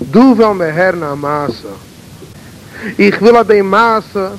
du will mir herna maße. Ich will an dem Maße,